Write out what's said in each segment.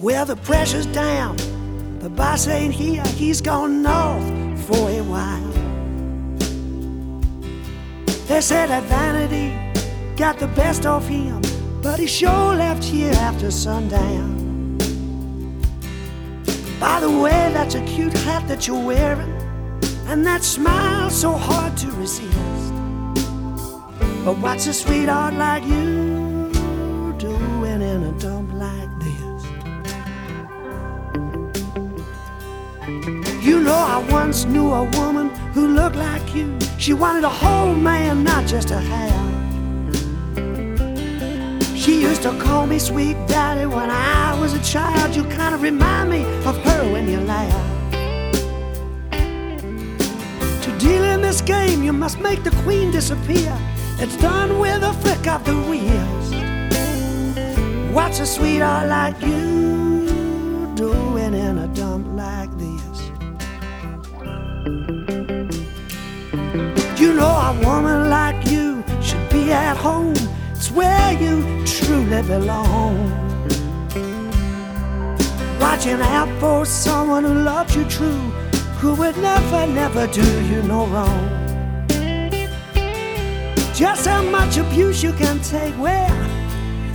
Well, the pressure's down. The boss ain't here, he's gone north for a while. They said that vanity got the best of him, but he sure left here after sundown. By the way, that's a cute hat that you're wearing, and that smile so hard to resist. But what's a sweetheart like you You know, I once knew a woman who looked like you. She wanted a whole man, not just a half. She used to call me sweet daddy when I was a child. You kind of remind me of her when you laugh. To deal in this game, you must make the queen disappear. It's done with a flick of the wrist. What's a sweetheart like you doing in a dump like a woman like you should be at home. It's where you truly belong. Watching out for someone who loves you true, who would never, never do you no wrong. Just how much abuse you can take, well,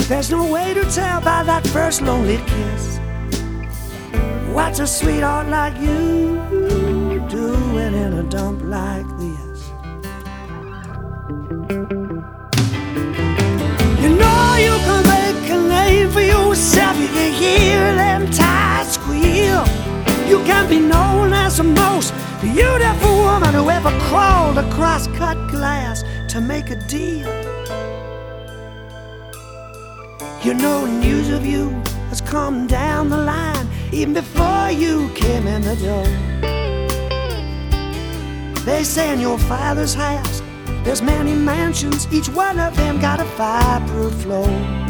there's no way to tell by that first lonely kiss. What's a sweetheart like you doing in a dump like this? Can be known as the most beautiful woman who ever crawled across cut glass to make a deal. You know, news of you has come down the line even before you came in the door. They say in your father's house there's many mansions, each one of them got a fireproof floor.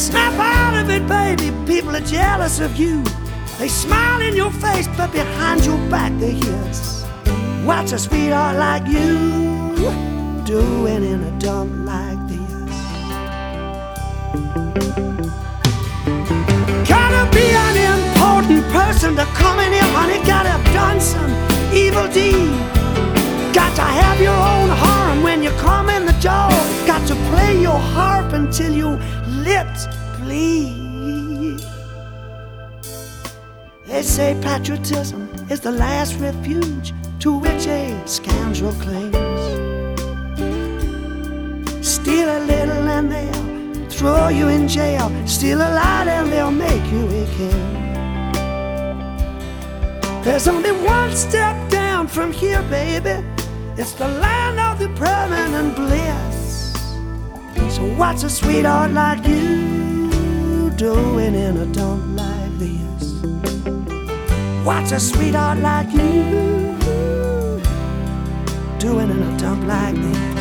Snap out of it, baby. People are jealous of you. They smile in your face, but behind your back they hiss. What's a sweetheart like you doing in a dump like this? Gotta be an important person to come in here, honey. Gotta have done some lips bleed. They say patriotism is the last refuge to which a scoundrel clings. Steal a little and they'll throw you in jail. Steal a lot and they'll make you a king. There's only one step down from here, baby. It's the land of the permanent bliss. So what's a sweetheart like you doing in a dump like this? What's a sweetheart like you doing in a dump like this?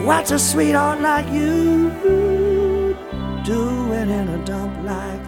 What's a sweetheart like you doing in a dump like